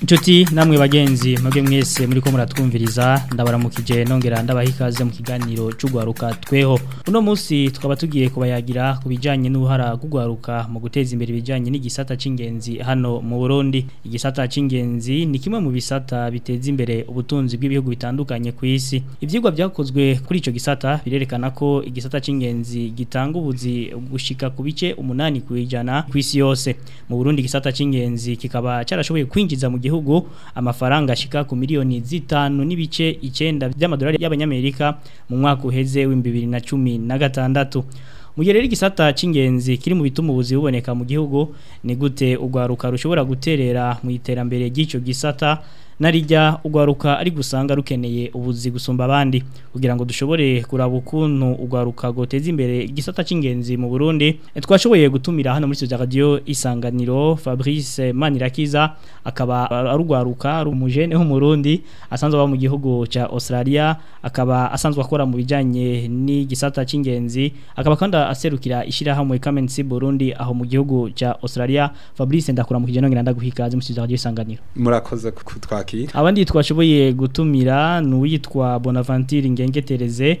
inshuti namwe bagenzi mwebwe mwese muri ko muratwumviriza ndabaramukije nongera ndabaha mu kiganiro cy'ugwaruka tweho uno munsi tukaba tugiye kubayagira ku bijyanye n'uruhara rw'ugwaruka mu guteza imbere ibijyanye n'igisata cy'ingenzi hano mu burundi igisata cy'ingenzi ni kimwe mu bisata biteza imbere ubutunzi bw'ibihugu bitandukanye ku isi ibyigwa byakozwe kuri icyo gisata birerekana ko igisata cy'ingenzi gitanga ubuzi gushika ku bice umunani ku ijana ku isi yose mu burundi igisata cy'ingenzi kikaba cyarashoboye kwinjiza mu gihugu gihugu amafaranga ashika ku miliyoni zitanu n'ibice icyenda by'amadolari y'abanyamerika mu mwaka uheze w'ibihumbi na cumi na gatandatu mu gihe rero igisata cy'ingenzi kiri mu bituma ubuzi buboneka mu gihugu ni gute urwaruka rushobora guterera mu iterambere ry'icyo gisata narijya ugwaruka ari gusanga rukeneye ubuzi gusumba abandi kugira ngo dushobore kuraba ukuntu ugwaruka goteza imbere igisata cy'ingenzi mu Burundi twashoboye gutumira hano muri studio radio isanganiro Fabrice Manirakiza akaba arugwaruka rumujene ho mu Burundi asanzwe aba mu gihugu cya Australia akaba asanzwe akora mu bijyanye n'igisata cy'ingenzi akaba kandi aserukira ishyirahamwe hamwe Kamensi Burundi aho mu gihugu cya Australia Fabrice ndakuramukije nongera ndaguhikaze muri studio radio isanganiro murakoze kutwa kwakira abandi twashoboye gutumira ni uwitwa Bonaventure Ngengetereze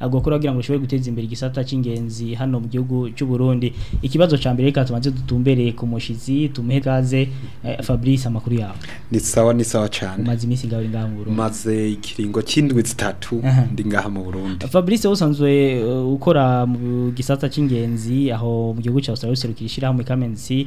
agakora kugira ngo ushobore guteza imbere igisata cy'ingenzi hano mu gihugu cy'u Burundi ikibazo cya mbere reka tubanze dutumbereye ku mushizi tumuhe kaze eh, Fabrice amakuru yawe ni sawa ni sawa cyane maze imisi ngaho ngaho mu Burundi maze ikiringo cy'indwi zitatu ndi ngaha mu Burundi Fabrice usanzwe uh, ukora mu gisata cy'ingenzi aho mu gihugu cya Australia userukira ishyirahamwe science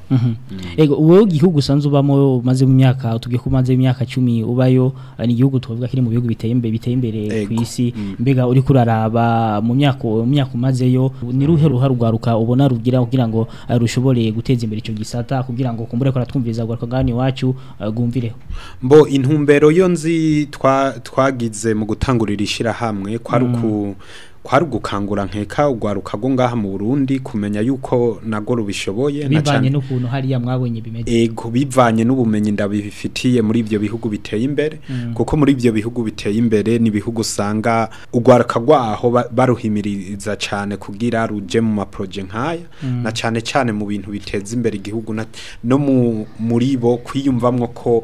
yego mm. wowe igihugu usanzwe ubamo umaze mu myaka tubwiye ko imyaka cumi ubayo ni igihugu tuvuga kiri mu bihugu biteye imbere biteye imbere ku isi mm. mbega uri kuraraba mu myaka umazeyo ni mm. ruhe ruharugaruka ubona rugira kugira ngo uh, rushobore guteza imbere icyo gisata kugira ngo kumbure ko ratwumviriza rwakagani wacu eh, rwumvireho mbo intumbero yo nzi twagize mu gutangurira ishira hamwe kwa mm. kwari ugukangura nkeka ugwaruka rwo ngaha mu Burundi kumenya yuko nago bishoboye na cyane n'ukuntu hariya mwabonye bimeze ego bivanye n'ubumenyi ndabifitiye muri ibyo bihugu biteye imbere mm. kuko muri ibyo bihugu biteye imbere ni bihugu usanga ugwaruka rwaho baruhimiriza cyane kugira ruje mu maproje nkaya mm. na cyane cyane mu bintu biteza imbere igihugu no muri bo kwiyumvamwo ko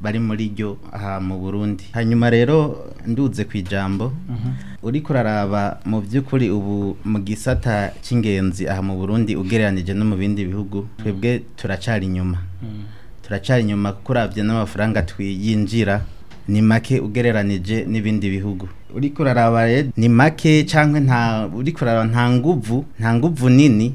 bari muri ryo aha mu burundi hanyuma rero nduze ku ijambo uri kuraraba mu by'ukuri ubu mu gisata cy'ingenzi aha mu burundi ugereranije no mu bindi bihugu mm. twebwe turacara inyuma mm. turacara inyuma kuko urabye n'amafaranga twiyinjira ni make ugereranije n'ibindi bihugu uri kuraraba ni make cyangwa nta uri kuraraba nta nguvu nta nguvu nini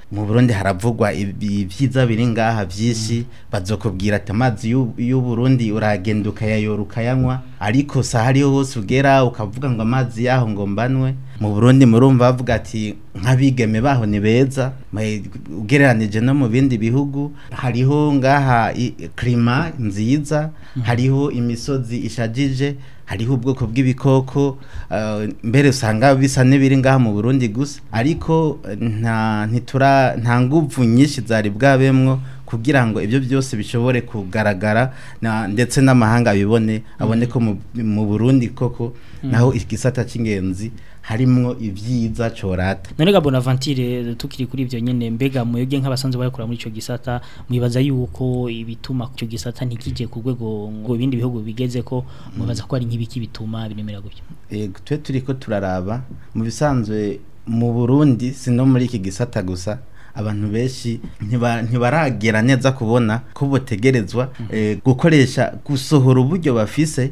mu Burundi haravugwa ibyiza biri ngaha byinshi bazokubwira ati amazi y'u Burundi uragenda ukayayoruka yanywa ariko saha ariyo hose ugera ukavuga ngo amazi yaho ngo mbanwe mu burundi murumva bavuga ati nk'abigeme baho ni beza ugereranije no mu bindi bihugu hariho ngaha kirima nziza mm. hariho imisozi ishajije hariho ubwoko bw'ibikoko eh, mbere usanga bisa n'ibiri ngaha mu burundi gusa ariko eh, nta nguvu nyinshi zari bwabemwo kugira ngo ibyo byose bishobore kugaragara ndetse n'amahanga abibone abone mm. ko mu burundi koko mm. naho igisata cy'ingenzi harimo ibyiza corata none ga Bonaventure tukiri kuri ibyo nyene mbega muyobye nk'abasanzwe bayakora muri ico gisata mwibaza yuko ibituma cyo gisata ntikije ku rwego ngo ibindi bihugu bigeze ko mubaza mm. ko ari nk'ibiki bituma binemera gutyo eh twe turiko turaraba mu bisanzwe mu Burundi sino muri iki gisata gusa abantu benshi ntibaragera neza kubona ko botegerezwa mm. eh, gukoresha gusohora uburyo bafise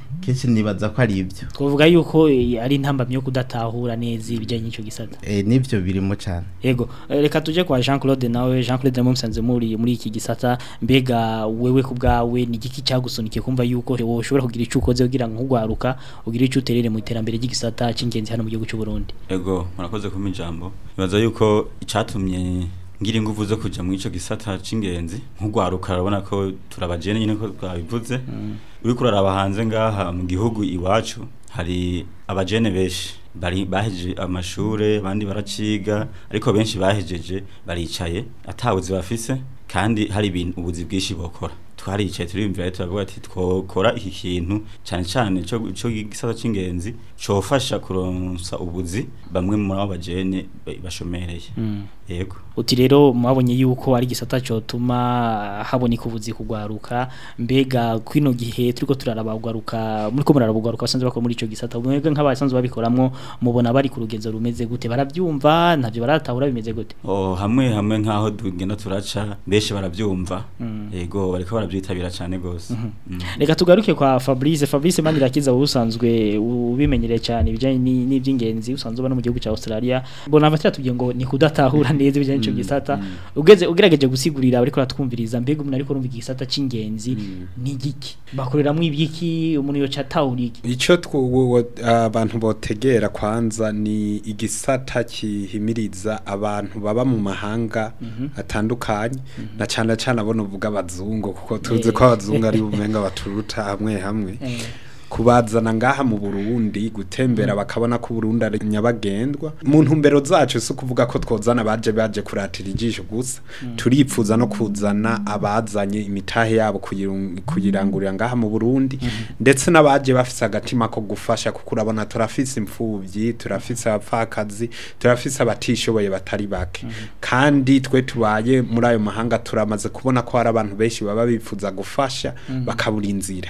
kenshi nibaza ko ari ibyo twavuga yuko eh, ari intambamyi yo kudatahura neza ibijyanye n'icyo gisata eh, n'ibyo birimo cyane yego eh, reka tujye kwa jean claude nawe jean claude musanze muri muri iki gisata mbega wewe ku ni igiki cyagusunike kumva yuko wowe ushobora kugira icyo ukoze kugira ngo nkurwaruka icyo uterere mu iterambere ry'igisata cy'ingenzi hano mu gihugu cy'u Burundi yego murakoze kumenya n'ijambo bibaza yuko icatumye ngira ingufu zo kuja mu ico gisata c'ingenzi nk'ugwaruka urabona ko turabajene nyine ko twabivuze mm. uriko uraraba hanze ngaha mu gihugu iwacu hari abajene benshi bari baheje amashure abandi baraciga ariko benshi bahejeje baricaye atawuzi bafise kandi hari ibintu ubuzi bwinshi bokora twaricaye turiyumvira turavuga ati twokora iki kintu cyane cyane cyo cyo gisata cy'ingenzi cofasha kuronsa ubuzi bamwe muri abo bajene bashomereye hmm. yego uti rero mwabonye yuko ari gisata cyotuma haboneka ubuzi kugwaruka mbega kwino gihe turiko turarabagwaruka muri ko murarabagwaruka basanzwe bakora muri ico gisata mwebwe nk'abasanzwe babikoramwo mubona bari ku rugenzo rumeze gute barabyumva ntavyo baratahura bimeze gute oh hamwe hamwe nkaho tugenda turaca beshe barabyumva hmm. yego bariko baravyo babyitabira cyane rwose mhm. mm. reka tugaruke kwa fabrice fabrice manirakiza usanzwe ubimenyereye cyane ibijyanye n'iby'ingenzi usanzwe uba no mu gihugu cya australia mbona abatira tugiye ngo ni kudatahura mm. neza ibijyanye n'icyo mm. gisata ugerageje gusigurira ariko uratwumviriza mbega umuntu ariko urumva igisata cy'ingenzi ni igiki bakoreramo ibyiki umuntu yoca atawurike icyo abantu botegera kwanza ni igisata kihimiriza abantu baba mu mahanga mhm. atandukanye mhm. na cyane cyane abona uvuga abazungu kuko tuzi ko abazungu ari bumenga baturuta hamwe hamwe kubazana ngaha mu Burundi gutembera mm. bakabona ko Burundi ari nyabagendwa mu ntumbero zacu si kuvuga ko twozana baje baje kuratira ijisho gusa mm. turipfuza no kuzana abazanye imitahe yabo kuyirangurira ngaha mu Burundi mm-hmm. ndetse n'abaje bafise agatima ko gufasha kuko urabona turafise imfubyi turafise abapfakazi turafise abatishoboye batari bake mm-hmm. kandi twe tubaye muri ayo mahanga turamaze kubona ko hari abantu benshi baba bifuza gufasha mm-hmm. bakabura inzira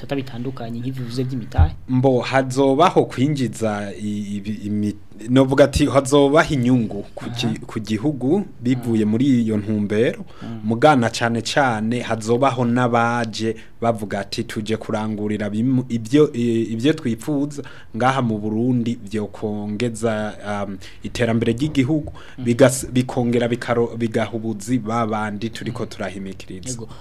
bisata bitandukanye nk'ibyo bivuze by'imitahe mbo hazobaho kwinjiza vuga ati hazobaha inyungu ku gihugu bivuye muri iyo ntumbero mm. mugana cyane cyane hazobaho n'abaje bavuga ati tujye kurangurira ibyo twifuza ngaha mu burundi byo kongeza um, iterambere ry'igihugu mm. bikongera bigaha bigahubuzi babandi turi ko mm. turahimikiriza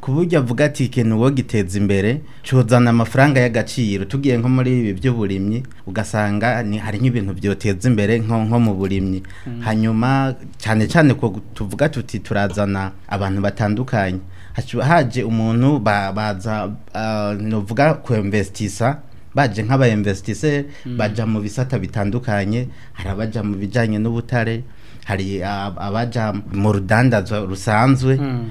ku buryo avuga ati ikintu uwo giteza imbere cyuzana amafaranga y'agaciro tugiye nko muri ibi by'uburimyi ugasanga hari nk'ibintu byoteza imbere nko mu burimyi mm. hanyuma cyane cyane ko tuvuga tuti turazana abantu batandukanye haje umuntu baza ah, nuvuga kwemvesitisa baje nk'aba investisseur hmm. baja mu bisata bitandukanye hari abaja mu bijyanye n'ubutare hari ah, abajya mu rudandazwa rusanzwe hmm.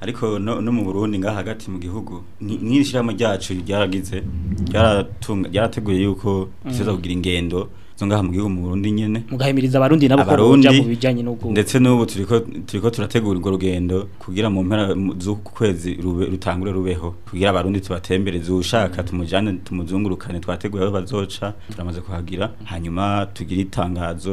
ariko no mu burundi ngaha hagati mu gihugu nk'iri shyirahamwe ryacu ryaragize ryarateguye yuko dushobora mm. kugira ingendo zo ngaha mu gihugu mu Burundi nyene mugahimiriza abarundi nabo ko kuja mu bijanye n'ubwo ndetse n'ubu turiko turiko turategura urwo rugendo kugira mu mpera z'uku kwezi rutangure rubeho kugira abarundi tubatembereze ushaka mm. tumujane tumuzungurukane twateguye aho bazoca turamaze kuhagira hanyuma tugira itangazo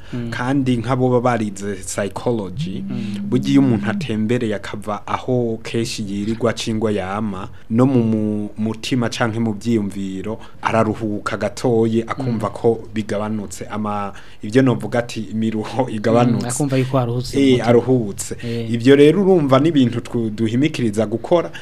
mm. kandi nk'abo babarize psychology bugiye umuntu atembere yakava aho keshi yirirwa cingwa yama no mu mutima canke mu byiyumviro araruhuka gatoye akumva mm. ko bigabanutse ama ivyo novuga ati imiruho mm, igabanutse akumva yuko aruhutse eh aruhutse eh. ivyo rero urumva n'ibintu duhimikiriza gukora mm.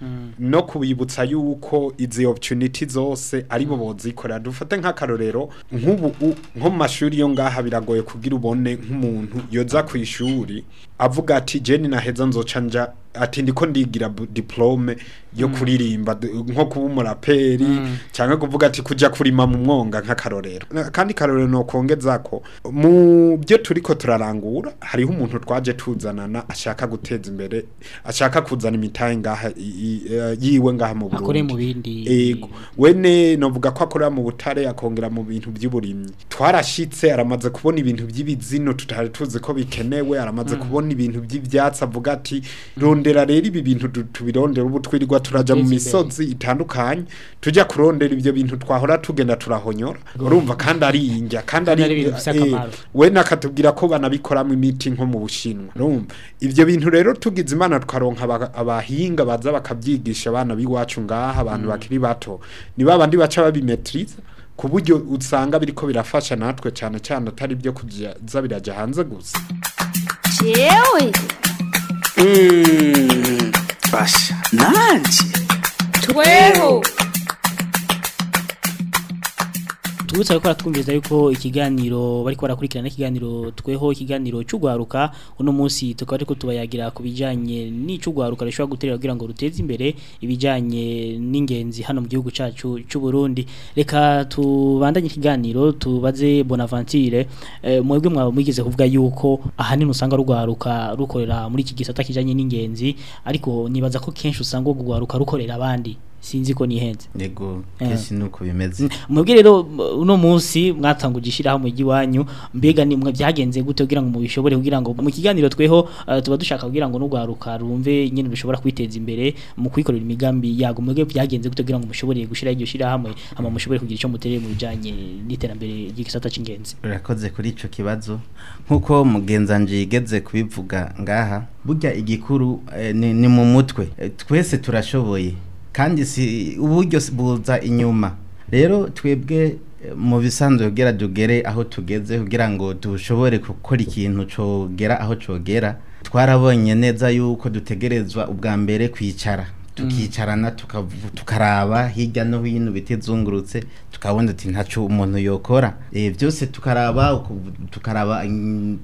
Mm. no kubibutsa yuko izi opportunity zose aribo mm. bozikora dufate nk'akarorero nk'ubu nko mu mashuri yo ngaha biragoye kugira ubone nk'umuntu yoza ku ishuri avuga ati jeni naheza nzoca nja ati ndiko ndigira diplome yo mm. kuririmba nko kuba umuraperi cyangwa kuvuga ati kujya kurima mu mwonga nk'akarorero kandi karorero nokongeza ko mu byo turiko turarangura hariho umuntu twaje tuzanana ashaka guteza imbere ashaka kuzana imitahe ngaha Eh, yiwe ngaha mu Burundi yego wene novuga ko akora mu butare akongera mu bintu by'uburimyi twarashitse aramaze kubona ibintu by'ibizino tutari tuzi ko bikenewe aramaze mm. kubona ibintu by'ibyatsi avuga ati rondera rero ibi bintu tubirondera ubu twirirwa turaja mu misozi itandukanye tujya kurondera ibyo bintu twahora tugenda turahonyora urumva kandi ari injya kandi ari eh, we akatubwira ko banabikoramo imiti nko mu bushinwa urumva ibyo bintu rero tugize imana twaronka abahinga baza bakab ababyigisha abana b'iwacu ngaha abantu mm. bakiri bato ni babandi baca babimetiriza ku buryo usanga biriko birafasha natwe cyane cyane atari byo kuza birajya hanze gusa yewe basha mm. nanjye tweho twibutse ko twumviriza yuko ikiganiro bari barakurikirana ikiganiro tweho ikiganiro cy'ugwaruka uno munsi tukaba ariko tubayagira ku bijyanye n'icugwaruka rishobora guterera kugira ngo ruteze imbere ibijyanye n'ingenzi hano mu gihugu cyacu cy'u Burundi reka tubandanye ikiganiro tubaze Bonaventure eh, mwebwe mwaba mwigeze kuvuga yuko ahanini usanga rugwaruka rukorera muri iki gisata kijanye n'ingenzi ariko nibaza ko kenshi usanga urwo rukorera abandi sinzi ko nihenze yego eh. kenshi nuko bimeze mubwire rero uno munsi mwatanga ugishyiraho mu giwanyu mbega nimwe byagenze gute kugira ngo mubishobore kugira ngo mu kiganiro tweho eh, tuba dushaka kugira ngo n'ugwaruka rumve nyine bishobora kwiteza imbere mu kwikorera imigambi yago mubwire byagenze gute kugira ngo mushobore gushira iryo shira hamwe ama mushobore kugira icyo mutereye mu bijanye n'iterambere ry'igisata cy’ingenzi urakoze kuri icyo kibazo nkuko mugenzanje yigeze kubivuga ngaha burya igikuru eh, ni, mu mutwe twese turashoboye kandi si uburyo buza inyuma rero twebwe eh, mu bisanzwe kugira tugere aho tugeze kugira ngo dushobore gukora ikintu cyogera aho cyogera twarabonye neza yuko dutegerezwa ubwa mbere kwicara tukicarana tukaraba hirya no hino bitizungurutse tukabona ati ntacu umuntu yokora eh, byose tukaraba tukaraba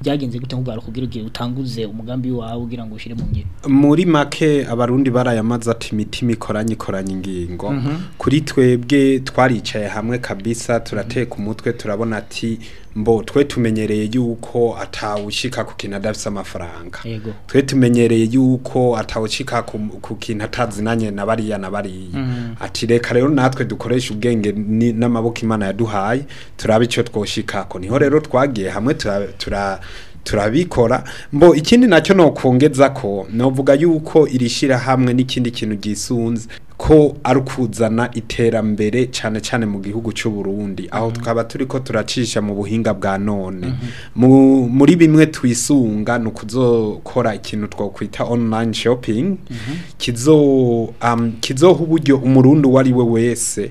byagenze gute ngwaruka kugira ugiye utanguze umugambi wawe ugira ngo ushire mu ngiro muri make abarundi barayamaza ati imitima ikoranye ikoranye ingingo mhm. kuri twebwe twaricaye hamwe kabisa turateka umutwe turabona ati mbo twe tumenyereye yuko atawushika ku kintu adafite amafaranga twe tumenyereye yuko atawushika ku kintu atazinanye na bariya na bariya mm-hmm. ati reka rero natwe dukoresha ubwenge n'amaboko imana yaduhaye turabe icyo twoshikako niho rero twagiye hamwe tura turabikora mbo ikindi nacyo nokongeza ko novuga yuko irishira hamwe n'ikindi kintu gisunze ko ari ukuzana iterambere cyane cyane mu gihugu cy'u Burundi aho mhm. twaba turi ko turacisha mu buhinga bwa none mhm. muri bimwe twisunga ni ukuzokora ikintu twakwita online shopping mhm. kizoha uburyo umurundi uwo ari we wese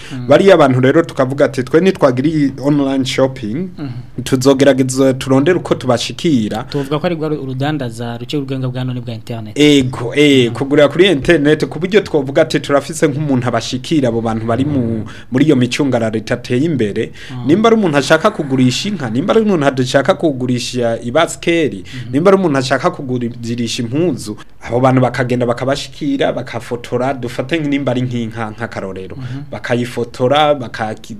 mm-hmm. bariya abantu rero tukavuga ati twe nitwagiriye online shopping mm-hmm. tuzogerageza turondera uko tubashikira tuvuga ko ari urudandaza ruce urwenge bwa none bwa internet ego eh kugurira kuri internet ku buryo twavuga ati turafise nk'umuntu abashikira bashikira abo bantu bari muri iyo micungararo itateye imbere nimba ari umuntu ashaka kugurisha inka nimba ari umuntu adashaka kugurisha ibasikeri mhm. nimba ari umuntu ashaka kugurisha impunzu abo bantu bakagenda bakabashikira bakafotora dufate nimba ari nk'inka nk'akarorero mhm. bakayifotora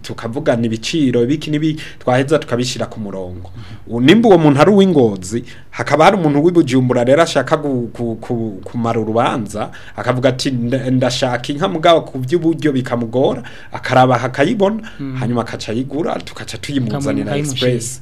tukavugana ibiciro ibiki n'ibi twaheza tukabishyira ku murongo mhm. nimba uwo muntu ari uw'ingozi hakaba hari umuntu w'ibujyumbura rero ashaka kumara urubanza akavuga ati ndashaka inka mugabo ku by'uburyo bikamugora akaraba akayibona hmm. hanyuma akaca ayigura tukaca tuyimuzanira express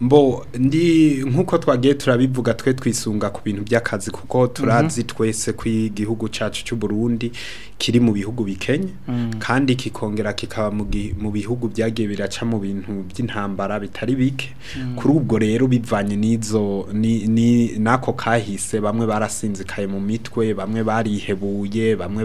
mbo ndi nk'uko twagiye turabivuga twe twisunga ku bintu byaka kazi kuko turazi mhm. twese ko igihugu cyacu cy'u Burundi kiri mu bihugu bikenye mm. kandi kikongera kikaba mu bihugu byagiye biraca mu bintu by'intambara bitari bike mm. kuri ubwo rero bivanye n'izo n'ako kahise bamwe barasinzikaye mu mitwe bamwe barihebuye bamwe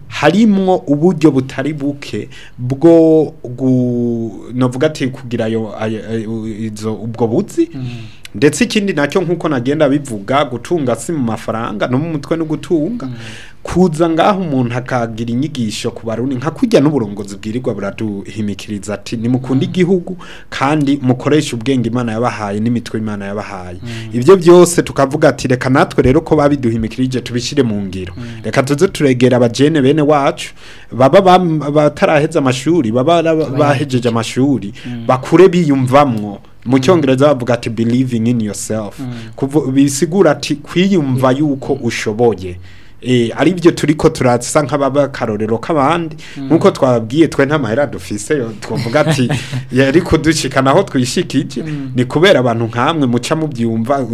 harimwo uburyo butari buke bwo navuga ati kugira ubwo buzi ndetse ikindi nacyo nk'uko nagenda bivuga gutunga si mu mafaranga no mu mutwe no gutunga mm. kuza ngaho umuntu akagira inyigisho ku baruni nka kujya n'uburongozi bwirirwa buraduhimikiriza ati nimukunde igihugu mm. kandi mukoreshe ubwenge imana yabahaye n'imitwe imana yabahaye mm. ibyo byose tukavuga ati reka natwe rero ko babiduhimikirije tubishyire mu ngiro reka tuze turegera abajene bene wacu baba bataraheze amashuri baba bahejeje amashuri bakure biyumvamwo mu cyongereza bavuga ati believing in yourself mm. bisigura ati kwiyumva mm. yuko ushoboye Eh, ari byo turi ko turatsa nk'ababa akarorero k'abandi mm. nk'uko twabwiye twe nta mahera dufise twavuga ati yari kudushikana aho twishikije mm. ni kubera abantu nk'amwe muca mubyumva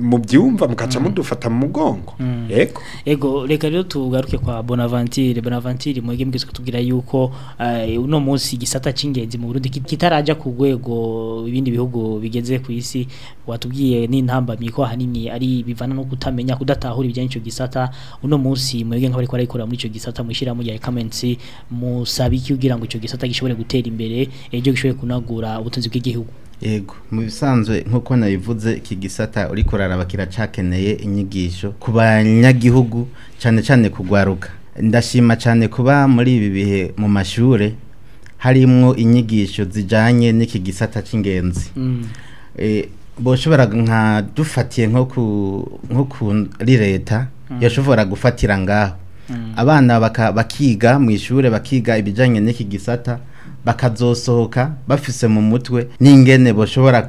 mubyumva mukaca mm. mudufata mu mugongo yego yego reka rero tugaruke kwa Bonaventure bonavantire mu gihe tugira yuko eh, uno munsi igisata cy'ingenzi mu Burundi kitarajya ku rwego ibindi bihugu bigeze ku isi watubwiye n'intambamyi ko ahanini ari bivana no kutamenya kudatahura ibijyanye gisata uno munsi mwebwe nk'abari barayikorera muri icyo gisata mwishyiramo ya kamensi musabe iki kugira ngo icyo gisata gishobore gutera imbere ejo gishobore kunagura ubutunzi bw'igihugu yego mu bisanzwe nk'uko nabivuze iki gisata uri kuraraba kiracakeneye inyigisho ku banyagihugu cyane cyane kugwaruka ndashima cyane kuba muri ibi bihe mu mashuri harimo inyigisho zijyanye n'iki gisata cy'ingenzi mm. eh, boshobora nka dufatiye nko kuri leta Mm. yashobora gufatira ngaho mm. abana bakiga mu ishuri bakiga ibijyanye n'iki gisata bakazosohoka bafise mu mutwe n'ingene bashobora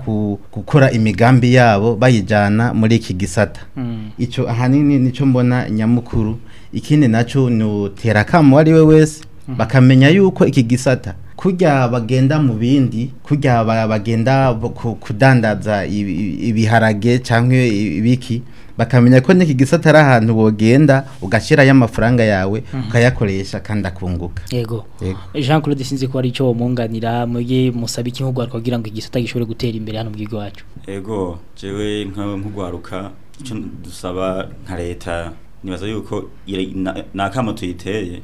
gukora imigambi yabo bayijyana muri iki gisata mm. icyo ahanini nicyo mbona nyamukuru ikindi nacyo ni utera akamu uwo ari we wese bakamenya yuko iki gisata kurya bagenda mu bindi kujya bagenda kudandaza ibiharage cyangwa ibiki bakamenya ko n'iki gisata ari ahantu wogenda ugashyirayo amafaranga yawe mhm. ukayakoresha kandi akunguka yego jean claude sinzi ko ari icyo wamwunganira muge musaba iki kugira ngo igisata gishobore gutera imbere hano mu bwigo wacu yego jewe nk'urwaruka icyo dusaba nka leta nibaza yuko ni akamo tuyiteye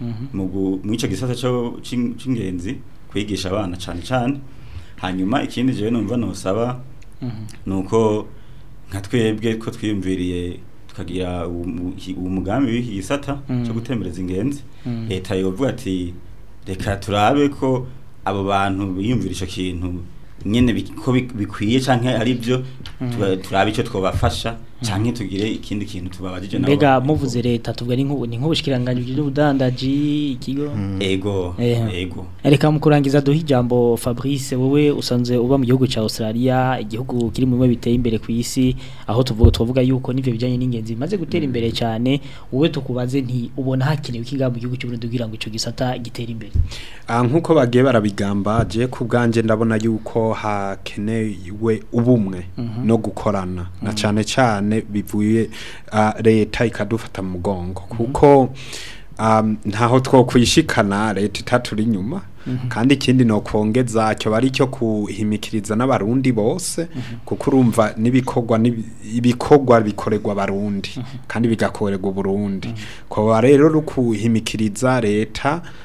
mhm. mu icyo gisata cy'ingenzi kwigisha abana cyane cyane hanyuma ikindi jewe numva ntusaba ni uko nka twebwe ko twiyumviriye tukagira umugambi w'iki gisata mm. cyo gutembereza ingenzi mm. leta yovuga ati reka turabe ko abo bantu biyumvira icyo kintu nyine ko bikwiye cyangwa ari byo mm. turabe icyo twabafasha cyane tugire ikindi kintu tubabajije nabo mbega muvuze leta tuvuga ni nk'ubu ni nk'ubushikiranganje by'ubudandaji ikigo yego hmm. yego reka mukurangiza duhe ijambo Fabrice wowe usanze uba mu gihugu cya Australia igihugu kiri mu biteye imbere ku isi aho tuvuga tuvuga yuko nivyo bijanye n'ingenzi maze gutera imbere hmm. cyane wowe tukubaze nti ubona hakenewe ikiga mu gihugu cy'u Burundi kugira ngo ico gisata gitera imbere ah nkuko bagiye barabigambaje ku bwanje ndabona yuko hakenewe ubumwe mhm. no gukorana na hmm. cyane cyane cyane bivuye ah, leta ikadufata mu mugongo kuko ah, ntaho two kwishikana leta itaturi inyuma Mhm. kandi ikindi ni ukongeza cyo bari cyo kuhimikiriza n'abarundi bose mhm. kuko urumva n'ibikorwa ibikorwa bikorerwa abarundi mhm. kandi bigakorerwa uburundi kuba rero uri kuhimikiriza leta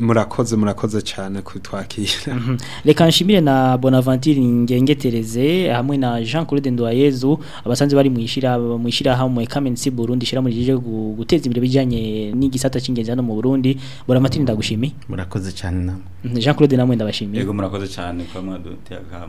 murakoze murakoze cyane kutwakira mhm. reka nshimire na Bonaventure Ngengetereze hamwe na Jean Claude Ndoyezu abasanzwe bari muishira ishira mu Kamensi Burundi shira muri jeje guteza imbere bijanye n'igisata cy'ingenzi hano mu Burundi Bonaventure ndagushimiye murakoze cyane namwe Jean Claude namwe ndabashimiye yego murakoze cyane kwa mwadutega